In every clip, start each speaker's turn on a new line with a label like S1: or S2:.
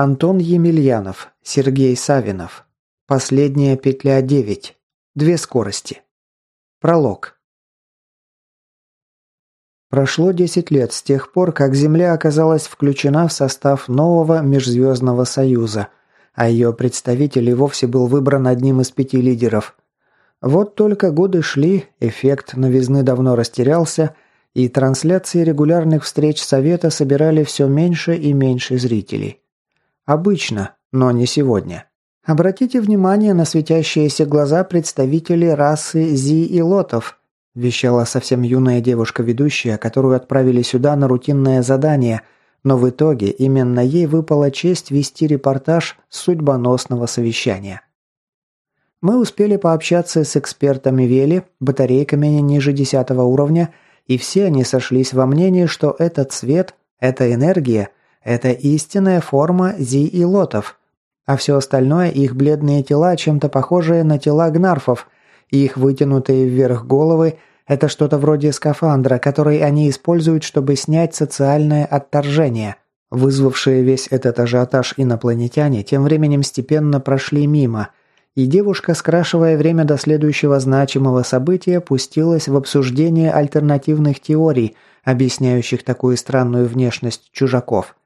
S1: Антон Емельянов, Сергей Савинов. Последняя петля 9. Две скорости. Пролог. Прошло 10 лет с тех пор, как Земля оказалась включена в состав нового Межзвездного Союза, а ее представитель и вовсе был выбран одним из пяти лидеров. Вот только годы шли, эффект новизны давно растерялся, и трансляции регулярных встреч Совета собирали все меньше и меньше зрителей. Обычно, но не сегодня. Обратите внимание на светящиеся глаза представителей расы Зи и Лотов, вещала совсем юная девушка-ведущая, которую отправили сюда на рутинное задание, но в итоге именно ей выпала честь вести репортаж судьбоносного совещания. Мы успели пообщаться с экспертами Вели, батарейками ниже 10 уровня, и все они сошлись во мнении, что этот цвет, эта энергия – это истинная форма зи и лотов. А все остальное – их бледные тела, чем-то похожие на тела гнарфов, их вытянутые вверх головы – это что-то вроде скафандра, который они используют, чтобы снять социальное отторжение. Вызвавшие весь этот ажиотаж инопланетяне тем временем степенно прошли мимо, и девушка, скрашивая время до следующего значимого события, пустилась в обсуждение альтернативных теорий, объясняющих такую странную внешность чужаков.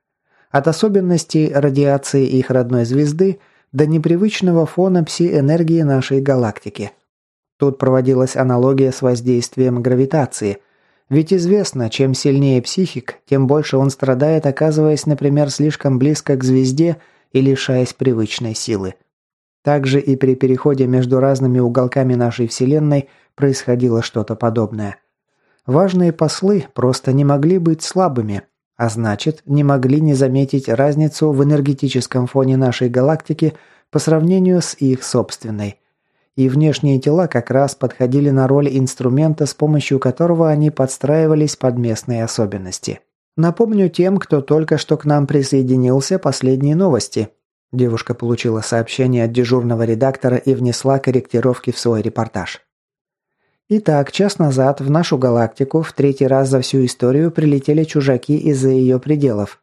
S1: От особенностей радиации их родной звезды до непривычного фона пси-энергии нашей галактики. Тут проводилась аналогия с воздействием гравитации. Ведь известно, чем сильнее психик, тем больше он страдает, оказываясь, например, слишком близко к звезде и лишаясь привычной силы. Также и при переходе между разными уголками нашей Вселенной происходило что-то подобное. Важные послы просто не могли быть слабыми, а значит, не могли не заметить разницу в энергетическом фоне нашей галактики по сравнению с их собственной. И внешние тела как раз подходили на роль инструмента, с помощью которого они подстраивались под местные особенности. Напомню тем, кто только что к нам присоединился, последние новости. Девушка получила сообщение от дежурного редактора и внесла корректировки в свой репортаж. Итак, час назад в нашу галактику в третий раз за всю историю прилетели чужаки из-за ее пределов.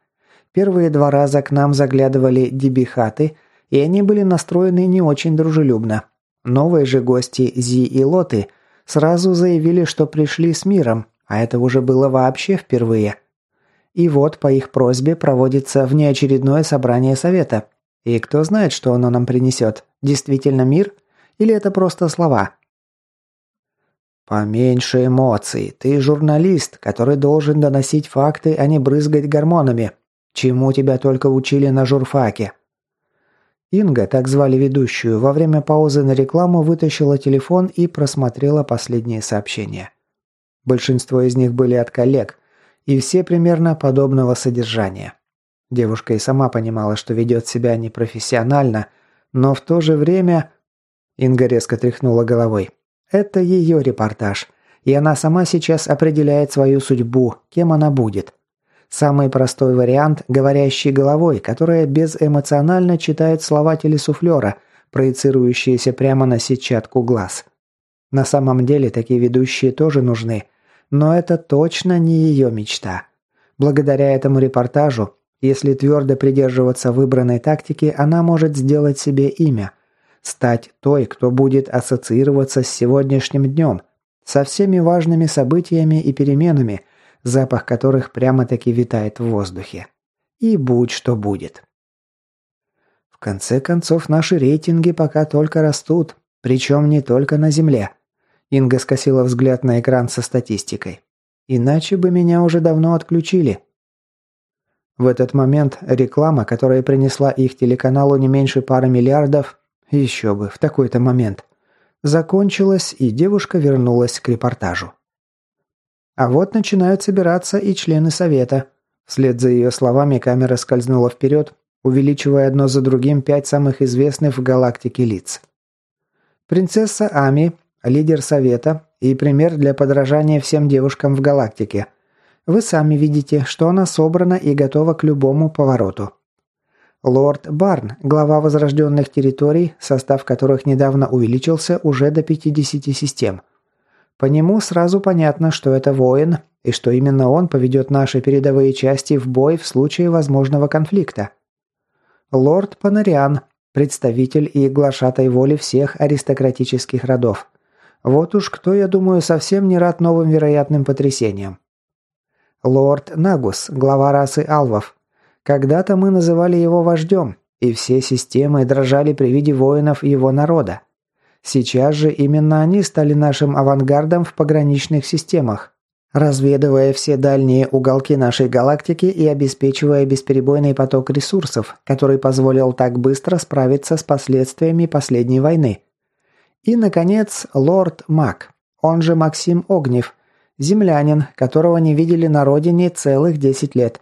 S1: Первые два раза к нам заглядывали дебихаты, и они были настроены не очень дружелюбно. Новые же гости Зи и Лоты сразу заявили, что пришли с миром, а это уже было вообще впервые. И вот по их просьбе проводится внеочередное собрание совета. И кто знает, что оно нам принесет? Действительно мир? Или это просто слова? «Поменьше эмоций. Ты журналист, который должен доносить факты, а не брызгать гормонами. Чему тебя только учили на журфаке?» Инга, так звали ведущую, во время паузы на рекламу вытащила телефон и просмотрела последние сообщения. Большинство из них были от коллег, и все примерно подобного содержания. Девушка и сама понимала, что ведет себя непрофессионально, но в то же время... Инга резко тряхнула головой. Это ее репортаж, и она сама сейчас определяет свою судьбу, кем она будет. Самый простой вариант – говорящий головой, которая безэмоционально читает слова телесуфлера, проецирующиеся прямо на сетчатку глаз. На самом деле такие ведущие тоже нужны, но это точно не ее мечта. Благодаря этому репортажу, если твердо придерживаться выбранной тактики, она может сделать себе имя – Стать той, кто будет ассоциироваться с сегодняшним днем, со всеми важными событиями и переменами, запах которых прямо-таки витает в воздухе. И будь что будет. В конце концов, наши рейтинги пока только растут, причем не только на Земле. Инга скосила взгляд на экран со статистикой. Иначе бы меня уже давно отключили. В этот момент реклама, которая принесла их телеканалу не меньше пары миллиардов, еще бы, в такой-то момент. Закончилось, и девушка вернулась к репортажу. А вот начинают собираться и члены совета. Вслед за ее словами камера скользнула вперед, увеличивая одно за другим пять самых известных в галактике лиц. Принцесса Ами, лидер совета и пример для подражания всем девушкам в галактике. Вы сами видите, что она собрана и готова к любому повороту. Лорд Барн, глава возрожденных территорий, состав которых недавно увеличился уже до 50 систем. По нему сразу понятно, что это воин, и что именно он поведет наши передовые части в бой в случае возможного конфликта. Лорд Панариан, представитель и глашатай воли всех аристократических родов. Вот уж кто, я думаю, совсем не рад новым вероятным потрясениям. Лорд Нагус, глава расы алвов. Когда-то мы называли его вождем, и все системы дрожали при виде воинов его народа. Сейчас же именно они стали нашим авангардом в пограничных системах, разведывая все дальние уголки нашей галактики и обеспечивая бесперебойный поток ресурсов, который позволил так быстро справиться с последствиями последней войны. И, наконец, лорд Мак, он же Максим Огнев, землянин, которого не видели на родине целых 10 лет.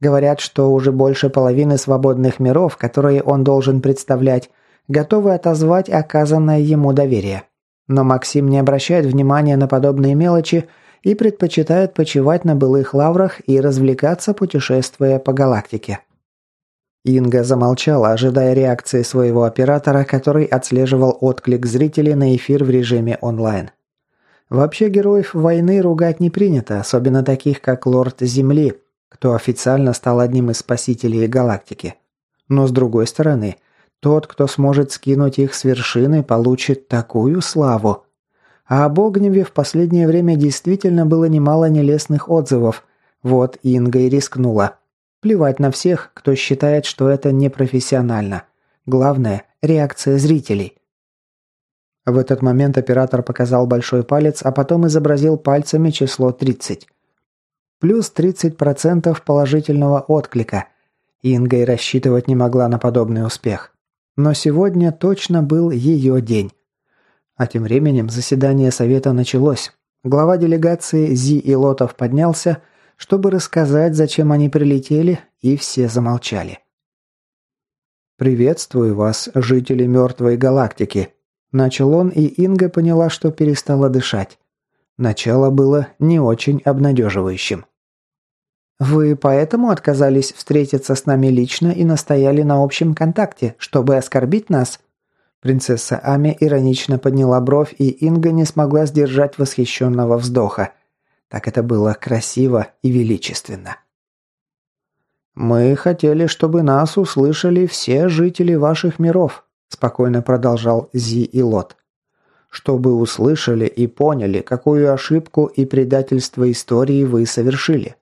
S1: Говорят, что уже больше половины свободных миров, которые он должен представлять, готовы отозвать оказанное ему доверие. Но Максим не обращает внимания на подобные мелочи и предпочитает почивать на былых лаврах и развлекаться, путешествуя по галактике. Инга замолчала, ожидая реакции своего оператора, который отслеживал отклик зрителей на эфир в режиме онлайн. Вообще героев войны ругать не принято, особенно таких, как Лорд Земли, кто официально стал одним из спасителей галактики. Но с другой стороны, тот, кто сможет скинуть их с вершины, получит такую славу. А об Огневе в последнее время действительно было немало нелестных отзывов. Вот Инга и рискнула. Плевать на всех, кто считает, что это непрофессионально. Главное – реакция зрителей. В этот момент оператор показал большой палец, а потом изобразил пальцами число 30. Плюс 30% положительного отклика. Инга и рассчитывать не могла на подобный успех. Но сегодня точно был ее день. А тем временем заседание совета началось. Глава делегации Зи Илотов поднялся, чтобы рассказать, зачем они прилетели, и все замолчали. «Приветствую вас, жители мертвой галактики», – начал он, и Инга поняла, что перестала дышать. Начало было не очень обнадеживающим. «Вы поэтому отказались встретиться с нами лично и настояли на общем контакте, чтобы оскорбить нас?» Принцесса Ами иронично подняла бровь, и Инга не смогла сдержать восхищенного вздоха. Так это было красиво и величественно. «Мы хотели, чтобы нас услышали все жители ваших миров», спокойно продолжал Зи и Лот. «Чтобы услышали и поняли, какую ошибку и предательство истории вы совершили.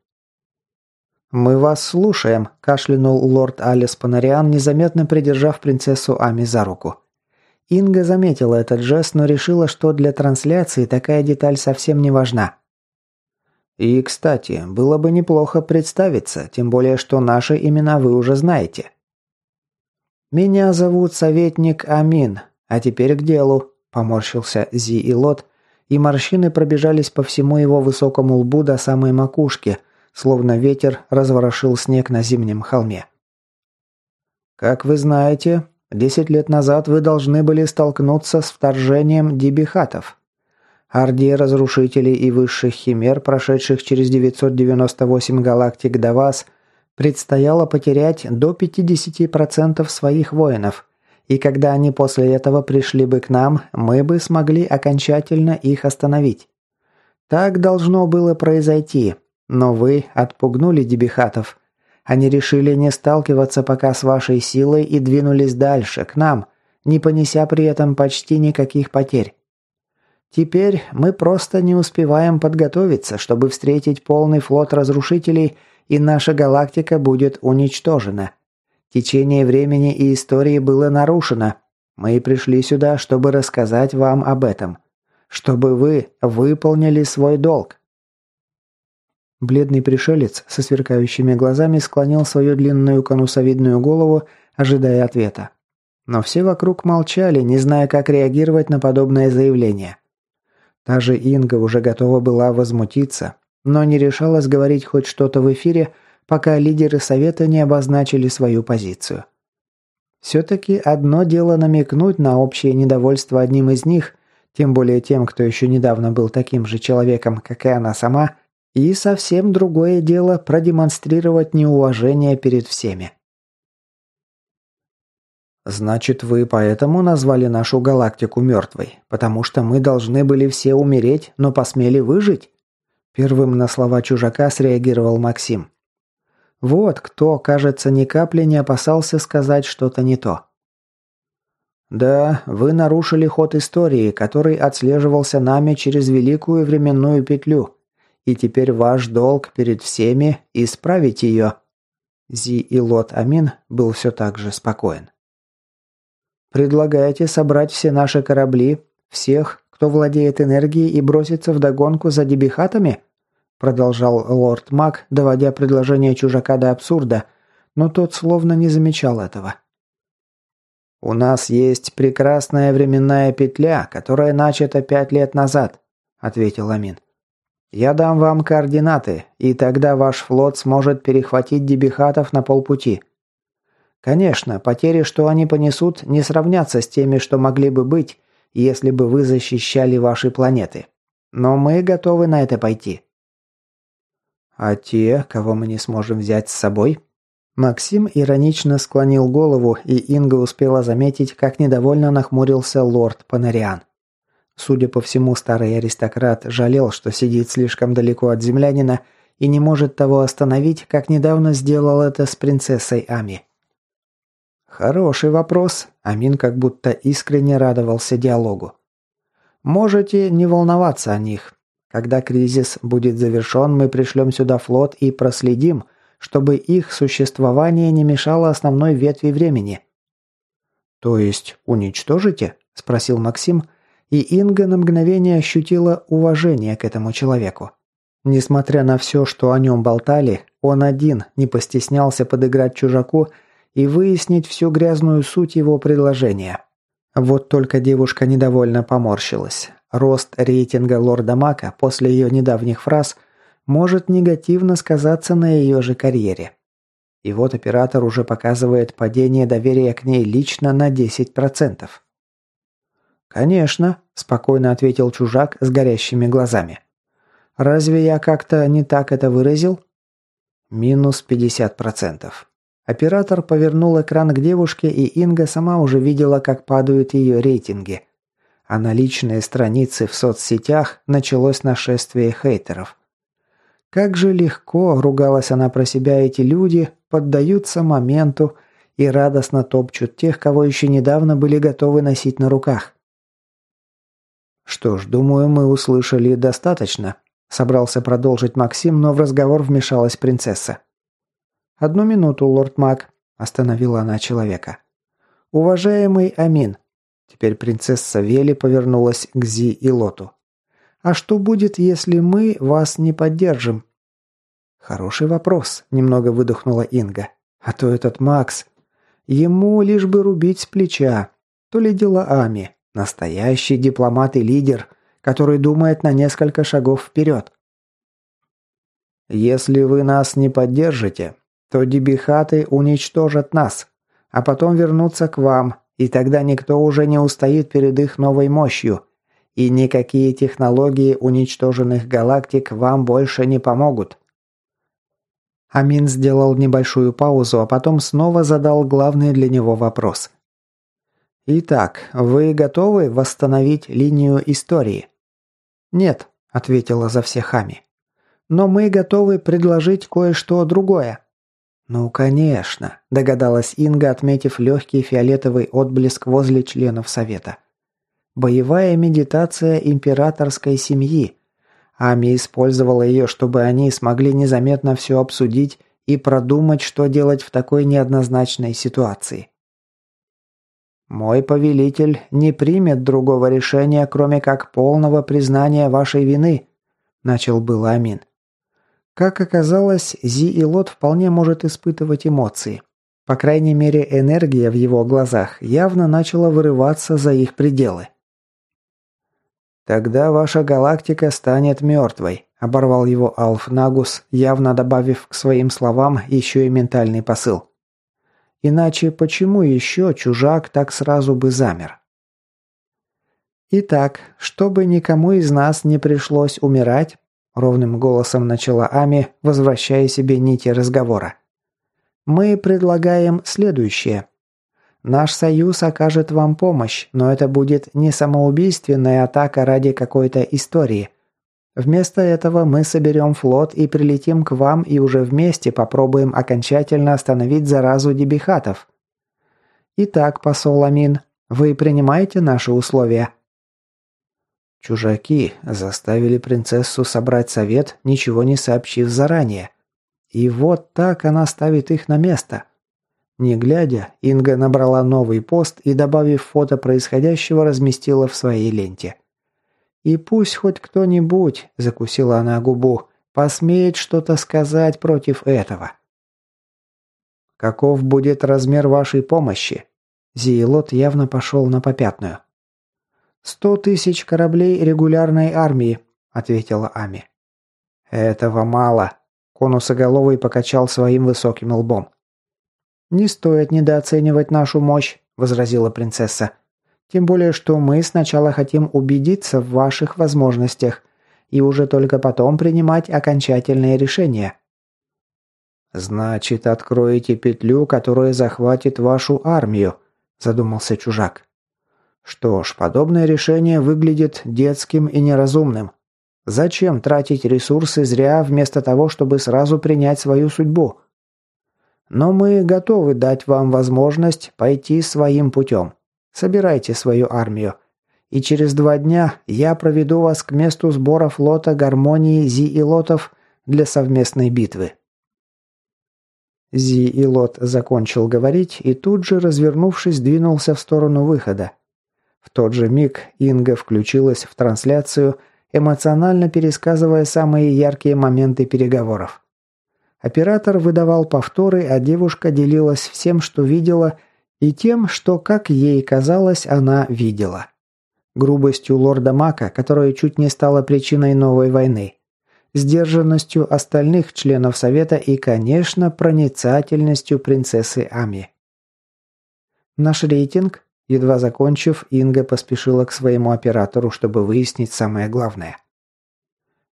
S1: «Мы вас слушаем», – кашлянул лорд Алис Панариан, незаметно придержав принцессу Ами за руку. Инга заметила этот жест, но решила, что для трансляции такая деталь совсем не важна. «И, кстати, было бы неплохо представиться, тем более, что наши имена вы уже знаете». «Меня зовут советник Амин, а теперь к делу», – поморщился Зи и Лот, и морщины пробежались по всему его высокому лбу до самой макушки – словно ветер разворошил снег на зимнем холме. «Как вы знаете, десять лет назад вы должны были столкнуться с вторжением дибихатов. Орде разрушителей и высших химер, прошедших через 998 галактик до вас, предстояло потерять до 50% своих воинов, и когда они после этого пришли бы к нам, мы бы смогли окончательно их остановить. Так должно было произойти, но вы отпугнули дебихатов. Они решили не сталкиваться пока с вашей силой и двинулись дальше, к нам, не понеся при этом почти никаких потерь. Теперь мы просто не успеваем подготовиться, чтобы встретить полный флот разрушителей, и наша галактика будет уничтожена. Течение времени и истории было нарушено. Мы пришли сюда, чтобы рассказать вам об этом. Чтобы вы выполнили свой долг. Бледный пришелец со сверкающими глазами склонил свою длинную конусовидную голову, ожидая ответа. Но все вокруг молчали, не зная, как реагировать на подобное заявление. Та же Инга уже готова была возмутиться, но не решалась говорить хоть что-то в эфире, пока лидеры совета не обозначили свою позицию. Все-таки одно дело намекнуть на общее недовольство одним из них, тем более тем, кто еще недавно был таким же человеком, как и она сама – и совсем другое дело продемонстрировать неуважение перед всеми. «Значит, вы поэтому назвали нашу галактику мертвой? Потому что мы должны были все умереть, но посмели выжить?» Первым на слова чужака среагировал Максим. Вот кто, кажется, ни капли не опасался сказать что-то не то. «Да, вы нарушили ход истории, который отслеживался нами через великую временную петлю, и теперь ваш долг перед всеми – исправить ее». Зи и Лот Амин был все так же спокоен. «Предлагаете собрать все наши корабли, всех, кто владеет энергией и броситься в догонку за дебихатами?» Продолжал лорд Мак, доводя предложение чужака до абсурда, но тот словно не замечал этого. «У нас есть прекрасная временная петля, которая начата пять лет назад», – ответил Амин. «Я дам вам координаты, и тогда ваш флот сможет перехватить дебихатов на полпути. Конечно, потери, что они понесут, не сравнятся с теми, что могли бы быть, если бы вы защищали ваши планеты. Но мы готовы на это пойти. А те, кого мы не сможем взять с собой? Максим иронично склонил голову, и Инга успела заметить, как недовольно нахмурился лорд Панариан. Судя по всему, старый аристократ жалел, что сидит слишком далеко от землянина и не может того остановить, как недавно сделал это с принцессой Ами. Хороший вопрос. Амин как будто искренне радовался диалогу. Можете не волноваться о них. Когда кризис будет завершен, мы пришлем сюда флот и проследим, чтобы их существование не мешало основной ветви времени. То есть уничтожите? спросил Максим, и Инга на мгновение ощутила уважение к этому человеку. Несмотря на все, что о нем болтали, он один не постеснялся подыграть чужаку и выяснить всю грязную суть его предложения. Вот только девушка недовольно поморщилась. Рост рейтинга лорда Мака после ее недавних фраз может негативно сказаться на ее же карьере. И вот оператор уже показывает падение доверия к ней лично на 10%. «Конечно», – спокойно ответил чужак с горящими глазами. «Разве я как-то не так это выразил?» «Минус 50%. Оператор повернул экран к девушке, и Инга сама уже видела, как падают ее рейтинги а на личные страницы в соцсетях началось нашествие хейтеров. Как же легко, ругалась она про себя, эти люди поддаются моменту и радостно топчут тех, кого еще недавно были готовы носить на руках. Что ж, думаю, мы услышали достаточно, собрался продолжить Максим, но в разговор вмешалась принцесса. Одну минуту, лорд Мак, остановила она человека. Уважаемый Амин, Теперь принцесса Вели повернулась к Зи и Лоту. «А что будет, если мы вас не поддержим?» «Хороший вопрос», – немного выдохнула Инга. «А то этот Макс. Ему лишь бы рубить с плеча. То ли дело Ами. Настоящий дипломат и лидер, который думает на несколько шагов вперед». «Если вы нас не поддержите, то дебихаты уничтожат нас, а потом вернутся к вам, и тогда никто уже не устоит перед их новой мощью. И никакие технологии уничтоженных галактик вам больше не помогут. Амин сделал небольшую паузу, а потом снова задал главный для него вопрос. «Итак, вы готовы восстановить линию истории?» «Нет», — ответила за всех Ами. «Но мы готовы предложить кое-что другое». «Ну, конечно», – догадалась Инга, отметив легкий фиолетовый отблеск возле членов Совета. «Боевая медитация императорской семьи. Ами использовала ее, чтобы они смогли незаметно все обсудить и продумать, что делать в такой неоднозначной ситуации». «Мой повелитель не примет другого решения, кроме как полного признания вашей вины», – начал был Амин. Как оказалось, Зи и Лот вполне может испытывать эмоции. По крайней мере, энергия в его глазах явно начала вырываться за их пределы. «Тогда ваша галактика станет мертвой», – оборвал его Алф Нагус, явно добавив к своим словам еще и ментальный посыл. «Иначе почему еще чужак так сразу бы замер?» «Итак, чтобы никому из нас не пришлось умирать, Ровным голосом начала Ами, возвращая себе нити разговора. «Мы предлагаем следующее. Наш союз окажет вам помощь, но это будет не самоубийственная атака ради какой-то истории. Вместо этого мы соберем флот и прилетим к вам и уже вместе попробуем окончательно остановить заразу дебихатов. Итак, посол Амин, вы принимаете наши условия?»
S2: Чужаки заставили принцессу собрать совет, ничего не сообщив заранее. И вот так она ставит их на место. Не глядя, Инга набрала новый пост и, добавив фото происходящего, разместила в своей ленте. «И пусть хоть кто-нибудь», – закусила она губу, – «посмеет что-то сказать против этого». «Каков будет размер вашей помощи?» Зиелот явно пошел на попятную. «Сто тысяч кораблей регулярной армии», – ответила Ами. «Этого мало», – конусоголовый покачал своим высоким лбом. «Не стоит недооценивать нашу мощь», – возразила принцесса. «Тем более, что мы сначала хотим убедиться в ваших возможностях и уже только потом принимать окончательные решения». «Значит, откроете петлю, которая захватит вашу армию», – задумался чужак. «Что ж, подобное решение выглядит детским и неразумным. Зачем тратить ресурсы зря вместо того, чтобы сразу принять свою судьбу?» Но мы готовы дать вам возможность пойти своим путем. Собирайте свою армию. И через два дня я проведу вас к месту сбора флота гармонии Зи и Лотов для совместной битвы». Зи и Лот закончил говорить и тут же, развернувшись, двинулся в сторону выхода. В тот же миг Инга включилась в трансляцию, эмоционально пересказывая самые яркие моменты переговоров. Оператор выдавал повторы, а девушка делилась всем, что видела, и тем, что, как ей казалось, она видела. Грубостью лорда Мака, которая чуть не стала причиной новой войны. Сдержанностью остальных членов Совета и, конечно, проницательностью принцессы Ами. Наш рейтинг, едва закончив, Инга поспешила к своему оператору, чтобы выяснить самое главное.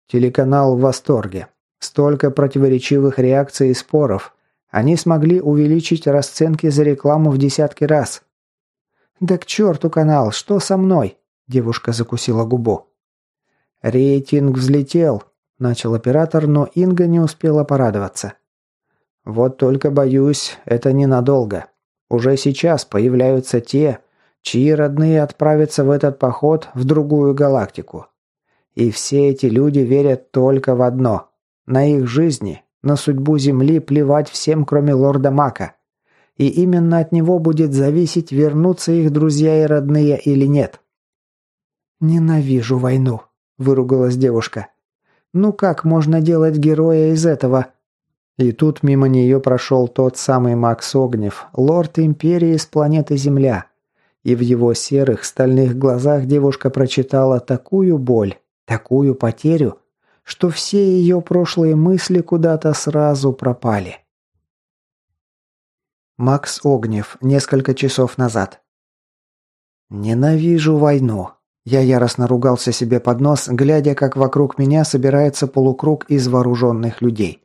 S2: Телеканал в восторге. Столько противоречивых реакций и споров. Они смогли увеличить расценки за рекламу в десятки раз. «Да к черту канал, что со мной?» Девушка закусила губу. «Рейтинг взлетел», – начал оператор, но Инга не успела порадоваться. «Вот только боюсь, это ненадолго. Уже сейчас появляются те, чьи родные отправятся в этот поход в другую галактику. И все эти люди верят только в одно – на их жизни, на судьбу Земли плевать всем, кроме лорда Мака. И именно от него будет зависеть, вернутся их друзья и родные или нет. «Ненавижу войну», – выругалась девушка. «Ну как можно делать героя из этого?» И тут мимо нее прошел тот самый Макс Огнев, лорд Империи с планеты Земля. И в его серых стальных глазах девушка прочитала такую боль, такую потерю, что все ее прошлые мысли куда-то сразу пропали. Макс Огнев, несколько часов назад. «Ненавижу войну». Я яростно ругался себе под нос, глядя, как вокруг меня собирается полукруг из вооруженных людей.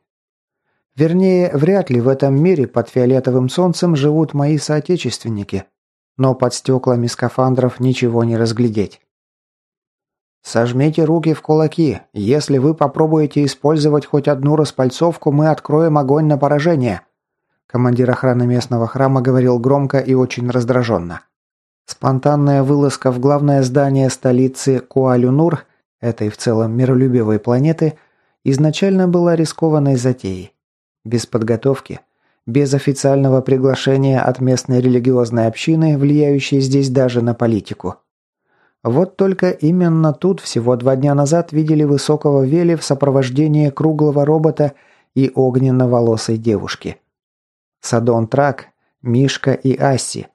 S2: Вернее, вряд ли в этом мире под фиолетовым солнцем живут мои соотечественники, но под стеклами скафандров ничего не разглядеть. «Сожмите руки в кулаки. Если вы попробуете использовать хоть одну распальцовку, мы откроем огонь на поражение». Командир охраны местного храма говорил громко и очень раздраженно. Спонтанная вылазка в главное здание столицы Куалюнур, этой в целом миролюбивой планеты, изначально была рискованной затеей. Без подготовки, без официального приглашения от местной религиозной общины, влияющей здесь даже на политику – вот только именно тут всего два дня назад видели высокого Вели в сопровождении круглого робота и огненно-волосой девушки. Садон Трак, Мишка и Асси.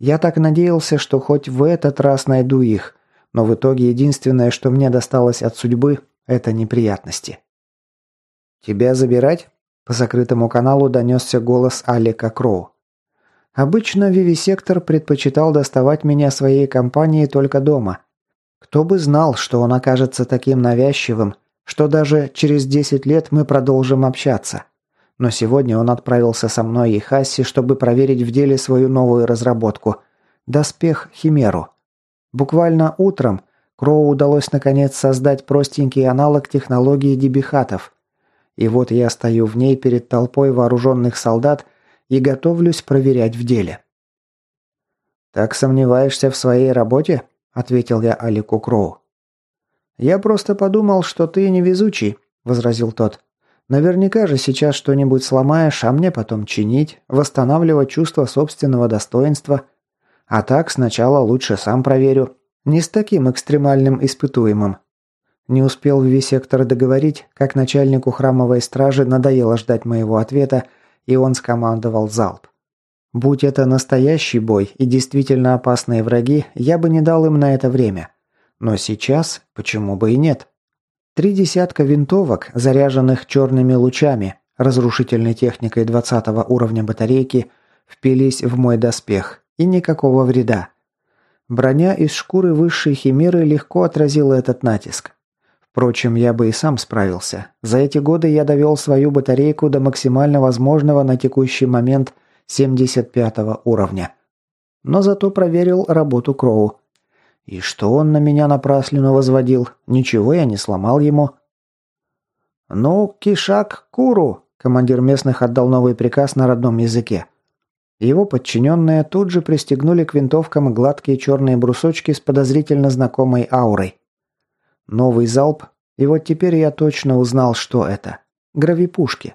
S2: Я так надеялся, что хоть в этот раз найду их, но в итоге единственное, что мне досталось от судьбы, это неприятности. «Тебя забирать?» По закрытому каналу донесся голос Алика Кроу. Обычно Вивисектор предпочитал доставать меня своей компанией только дома. Кто бы знал, что он окажется таким навязчивым, что даже через 10 лет мы продолжим общаться. Но сегодня он отправился со мной и Хасси, чтобы проверить в деле свою новую разработку – доспех Химеру. Буквально утром
S1: Кроу удалось наконец создать простенький аналог технологии дебихатов. И вот я стою в ней перед толпой вооруженных солдат и готовлюсь проверять в деле. «Так сомневаешься в своей работе?» – ответил я Алику Кроу. «Я просто подумал, что ты невезучий», – возразил тот. «Наверняка же сейчас что-нибудь сломаешь, а мне потом чинить, восстанавливать чувство собственного достоинства. А так сначала лучше сам проверю, не с таким экстремальным испытуемым. Не успел Вивисектор договорить, как начальнику храмовой стражи надоело ждать моего ответа, и он скомандовал залп. Будь это настоящий бой и действительно опасные враги, я бы не дал им на это время. Но сейчас почему бы и нет? Три десятка винтовок, заряженных черными лучами, разрушительной техникой 20 уровня батарейки, впились в мой доспех, и никакого вреда. Броня из шкуры высшей химеры легко отразила этот натиск. Впрочем, я бы и сам справился. За эти годы я довел свою батарейку до максимально возможного на текущий момент 75 уровня. Но зато проверил работу Кроу. И что он на меня напраслину возводил? Ничего я не сломал ему. «Ну, кишак, куру!» Командир местных отдал новый приказ на родном языке. Его подчиненные тут же пристегнули к винтовкам гладкие черные брусочки с подозрительно знакомой аурой. Новый залп, и вот теперь я точно узнал, что это. Гравипушки.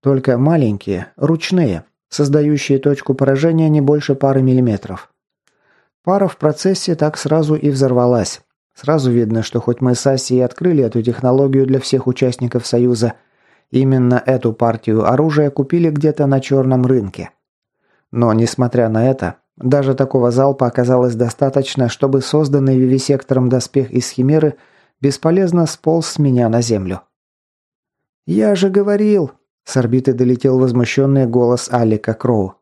S1: Только маленькие, ручные, создающие точку поражения не больше пары миллиметров. Пара в процессе так сразу и взорвалась. Сразу видно, что хоть мы с Асией открыли эту технологию для всех участников Союза, именно эту партию оружия купили где-то на черном рынке. Но, несмотря на это, даже такого залпа оказалось достаточно, чтобы созданный вивисектором доспех из химеры бесполезно сполз с меня на землю. «Я же говорил!» – с орбиты долетел возмущенный голос Алика Кроу.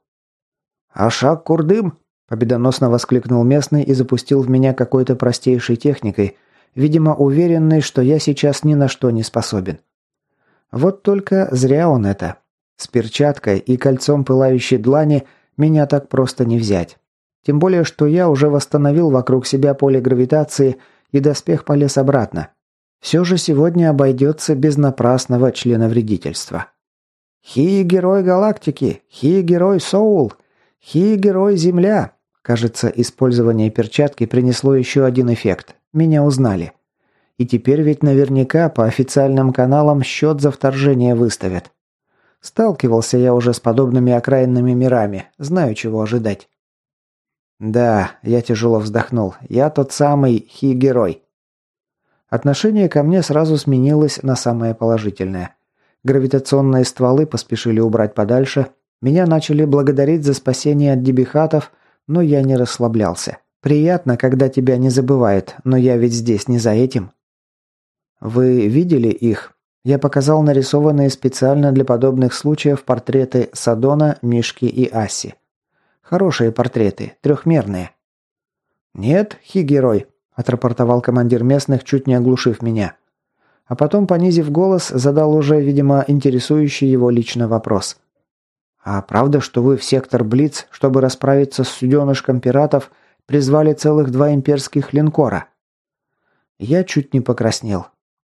S1: «Ашак Курдым!» – победоносно воскликнул местный и запустил в меня какой-то простейшей техникой, видимо, уверенный, что я сейчас ни на что не способен. Вот только зря он это. С перчаткой и кольцом пылающей длани – меня так просто не взять. Тем более, что я уже восстановил вокруг себя поле гравитации, и доспех полез обратно. Все же сегодня обойдется без напрасного членовредительства. «Хи-герой галактики! Хи-герой Соул! Хи-герой Земля!» Кажется, использование перчатки принесло еще один эффект. Меня узнали. И теперь ведь наверняка по официальным каналам счет за вторжение выставят. Сталкивался я уже с подобными окраинными мирами, знаю, чего ожидать. Да, я тяжело вздохнул. Я тот самый хи-герой. Отношение ко мне сразу сменилось на самое положительное. Гравитационные стволы поспешили убрать подальше. Меня начали благодарить за спасение от дебихатов, но я не расслаблялся. Приятно, когда тебя не забывают, но я ведь здесь не за этим. Вы видели их? Я показал нарисованные специально для подобных случаев портреты Садона, Мишки и Аси. Хорошие портреты, трехмерные. «Нет, хи-герой», – отрапортовал командир местных, чуть не оглушив меня. А потом, понизив голос, задал уже, видимо, интересующий его лично вопрос. «А правда, что вы в сектор Блиц, чтобы расправиться с суденышком пиратов, призвали целых два имперских линкора?» Я чуть не покраснел.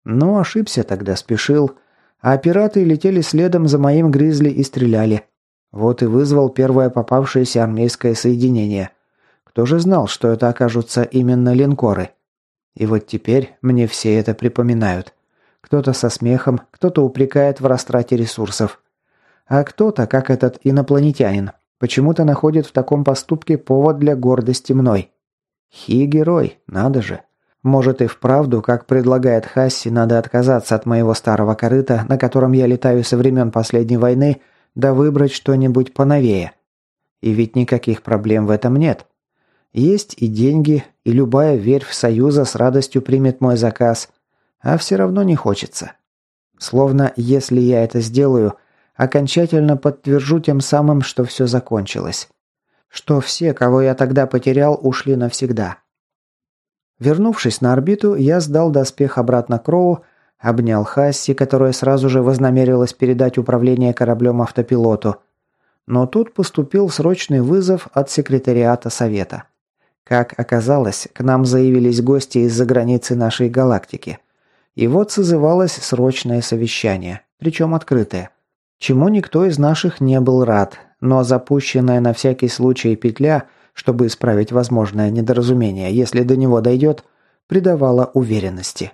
S1: Но ошибся тогда, спешил. А пираты летели следом за моим гризли и стреляли. Вот и вызвал первое попавшееся армейское соединение. Кто же знал, что это окажутся именно линкоры? И вот теперь мне все это припоминают. Кто-то со смехом, кто-то упрекает в растрате ресурсов. А кто-то, как этот инопланетянин, почему-то находит в таком поступке повод для гордости мной. Хи-герой, надо же. Может и вправду, как предлагает Хасси, надо отказаться от моего старого корыта, на котором я летаю со времен последней войны, да выбрать что-нибудь поновее. И ведь никаких проблем в этом нет. Есть и деньги, и любая верфь Союза с радостью примет мой заказ, а все равно не хочется. Словно, если я это сделаю, окончательно подтвержу тем самым, что все закончилось. Что все, кого я тогда потерял, ушли навсегда. Вернувшись на орбиту, я сдал доспех обратно Кроу, обнял Хасси, которая сразу же вознамерилась передать управление кораблем автопилоту. Но тут поступил срочный вызов от секретариата совета. Как оказалось, к нам заявились гости из-за границы нашей галактики. И вот созывалось срочное совещание, причем открытое. Чему никто из наших не был рад, но запущенная на всякий случай петля, чтобы исправить возможное недоразумение, если до него дойдет, придавала уверенности.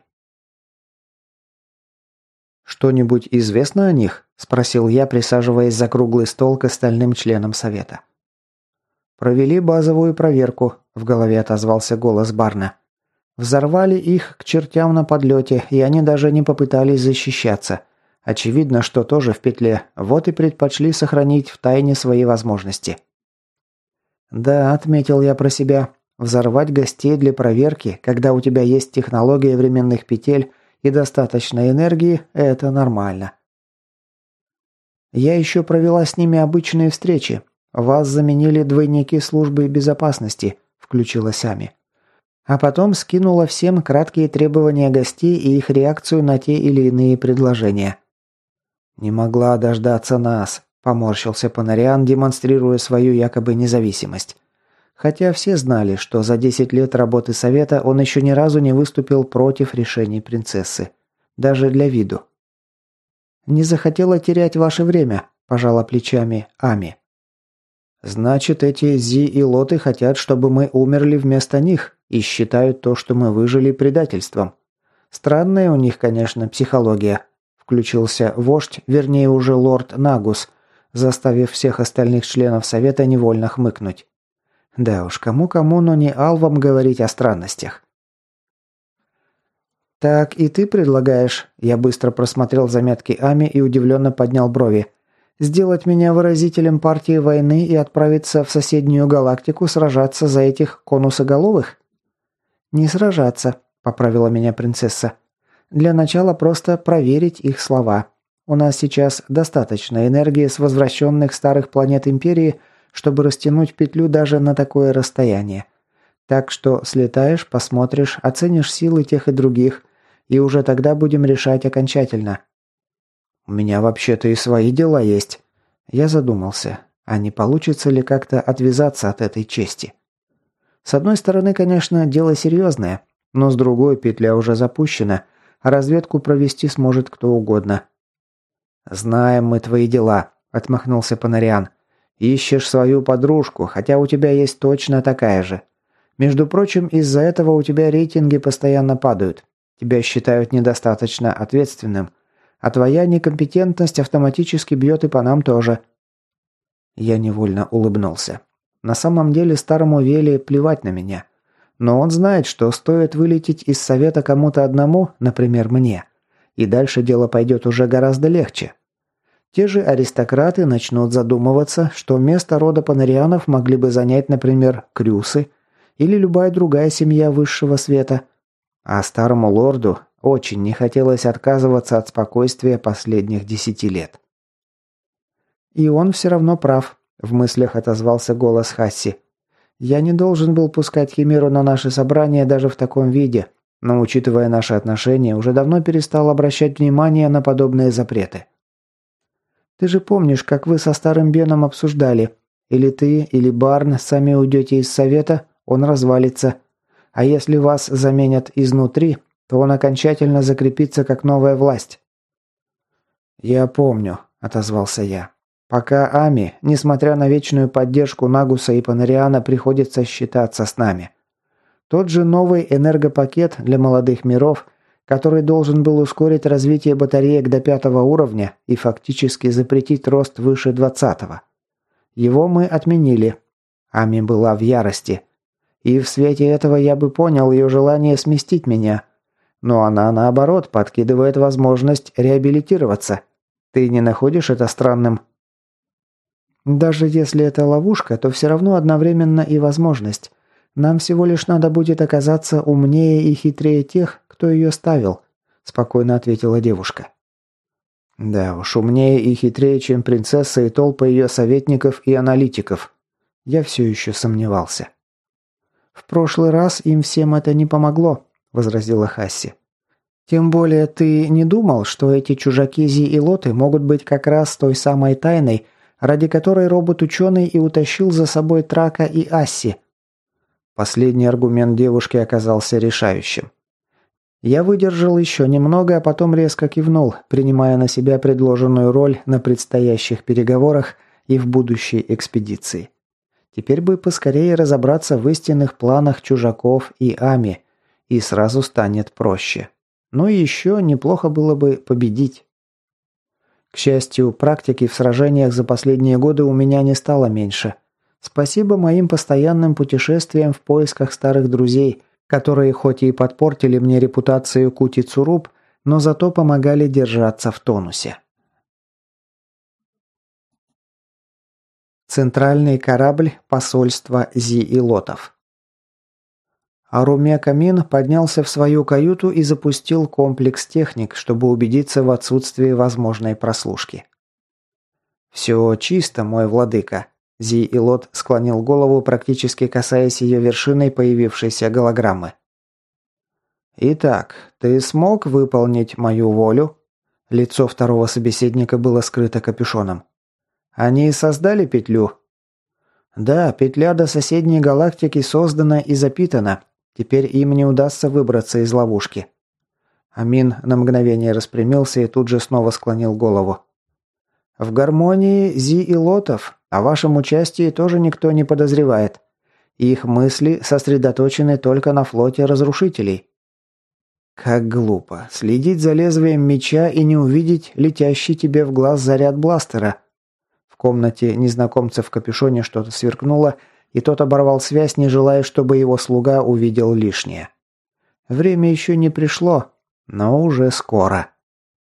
S1: «Что-нибудь известно о них?» – спросил я, присаживаясь за круглый стол к остальным членам совета. «Провели базовую проверку», – в голове отозвался голос Барна. «Взорвали их к чертям на подлете, и они даже не попытались защищаться. Очевидно, что тоже в петле, вот и предпочли сохранить в тайне свои возможности». «Да», – отметил я про себя, – «взорвать гостей для проверки, когда у тебя есть технология временных петель – и достаточно энергии – это нормально. Я еще провела с ними обычные встречи. Вас заменили двойники службы безопасности, включилась Ами. А потом скинула всем краткие требования гостей и их реакцию на те или иные предложения. «Не могла дождаться нас», – поморщился Панариан, демонстрируя свою якобы независимость. Хотя все знали, что за 10 лет работы Совета он еще ни разу не выступил против решений принцессы. Даже для виду. «Не захотела терять ваше время», – пожала плечами Ами. «Значит, эти Зи и Лоты хотят, чтобы мы умерли вместо них и считают то, что мы выжили, предательством. Странная у них, конечно, психология», – включился вождь, вернее уже лорд Нагус, заставив всех остальных членов Совета невольно хмыкнуть. Да уж, кому-кому, но не Алвам говорить о странностях. «Так, и ты предлагаешь?» Я быстро просмотрел заметки Ами и удивленно поднял брови. «Сделать меня выразителем партии войны и отправиться в соседнюю галактику сражаться за этих конусоголовых?» «Не сражаться», — поправила меня принцесса. «Для начала просто проверить их слова. У нас сейчас достаточно энергии с возвращенных старых планет Империи, — чтобы растянуть петлю даже на такое расстояние. Так что слетаешь, посмотришь, оценишь силы тех и других, и уже тогда будем решать окончательно. У меня вообще-то и свои дела есть. Я задумался, а не получится ли как-то отвязаться от этой чести. С одной стороны, конечно, дело серьезное, но с другой петля уже запущена, а разведку провести сможет кто угодно. «Знаем мы твои дела», — отмахнулся Панариан. Ищешь свою подружку, хотя у тебя есть точно такая же. Между прочим, из-за этого у тебя рейтинги постоянно падают. Тебя считают недостаточно ответственным. А твоя некомпетентность автоматически бьет и по нам тоже». Я невольно улыбнулся. На самом деле старому Вели плевать на меня. Но он знает, что стоит вылететь из совета кому-то одному, например, мне. И дальше дело пойдет уже гораздо легче. Те же аристократы начнут задумываться, что место рода Панарианов могли бы занять, например, Крюсы или любая другая семья высшего света. А старому лорду очень не хотелось отказываться от спокойствия последних десяти лет. «И он все равно прав», – в мыслях отозвался голос Хасси. «Я не должен был пускать Химеру на наше собрание даже в таком виде, но, учитывая наши отношения, уже давно перестал обращать внимание на подобные запреты». Ты же помнишь, как вы со старым Беном обсуждали. Или ты, или Барн сами уйдете из совета, он развалится. А если вас заменят изнутри, то он окончательно закрепится как новая власть». «Я помню», – отозвался я. «Пока Ами, несмотря на вечную поддержку Нагуса и Панариана, приходится считаться с нами. Тот же новый энергопакет для молодых миров который должен был ускорить развитие батареек до пятого уровня и фактически запретить рост выше двадцатого. Его мы отменили. Ами была в ярости. И в свете этого я бы понял ее желание сместить меня. Но она, наоборот, подкидывает возможность реабилитироваться. Ты не находишь это странным? Даже если это ловушка, то все равно одновременно и возможность. Нам всего лишь надо будет оказаться умнее и хитрее тех, кто ее ставил», – спокойно ответила девушка. «Да уж, умнее и хитрее, чем принцесса и толпа ее советников и аналитиков». Я все еще сомневался. «В прошлый раз им всем это не помогло», – возразила Хасси. «Тем более ты не думал, что эти чужаки Зи и Лоты могут быть как раз той самой тайной, ради которой робот-ученый и утащил за собой Трака и Асси?» Последний аргумент девушки оказался решающим. Я выдержал еще немного, а потом резко кивнул, принимая на себя предложенную роль на предстоящих переговорах и в будущей экспедиции. Теперь бы поскорее разобраться в истинных планах чужаков и Ами, и сразу станет проще. Ну и еще неплохо было бы победить. К счастью, практики в сражениях за последние годы у меня не стало меньше. Спасибо моим постоянным путешествиям в поисках старых друзей – которые хоть и подпортили мне репутацию Кути Цуруп, но зато помогали держаться в тонусе. Центральный корабль посольства Зи-Илотов. Аруме Камин поднялся в свою каюту и запустил комплекс техник, чтобы убедиться в отсутствии возможной прослушки. «Все чисто, мой владыка», Зи Илот склонил голову, практически касаясь ее вершиной появившейся голограммы. «Итак, ты смог выполнить мою волю?» Лицо второго собеседника было скрыто капюшоном. «Они создали петлю?» «Да, петля до соседней галактики создана и запитана. Теперь им не удастся выбраться из ловушки». Амин на мгновение распрямился и тут же снова склонил голову. «В гармонии Зи и Лотов о вашем участии тоже никто не подозревает. Их мысли сосредоточены только на флоте разрушителей. Как глупо. Следить за лезвием меча и не увидеть летящий тебе в глаз заряд бластера. В комнате незнакомца в капюшоне что-то сверкнуло, и тот оборвал связь, не желая, чтобы его слуга увидел лишнее. Время еще не пришло, но уже скоро.